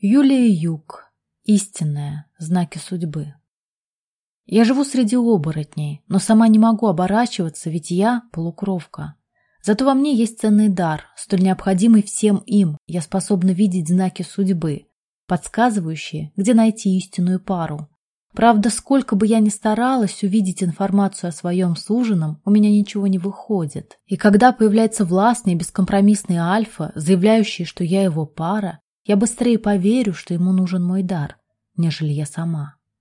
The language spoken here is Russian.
Юлия Юг. Истинная. Знаки судьбы. Я живу среди оборотней, но сама не могу оборачиваться, ведь я полукровка. Зато во мне есть ценный дар, столь необходимый всем им. Я способна видеть знаки судьбы, подсказывающие, где найти истинную пару. Правда, сколько бы я ни старалась увидеть информацию о своем суженом, у меня ничего не выходит. И когда появляется властный и бескомпромиссный альфа, заявляющий, что я его пара, я быстрее поверю, что ему нужен мой дар, нежели я сама.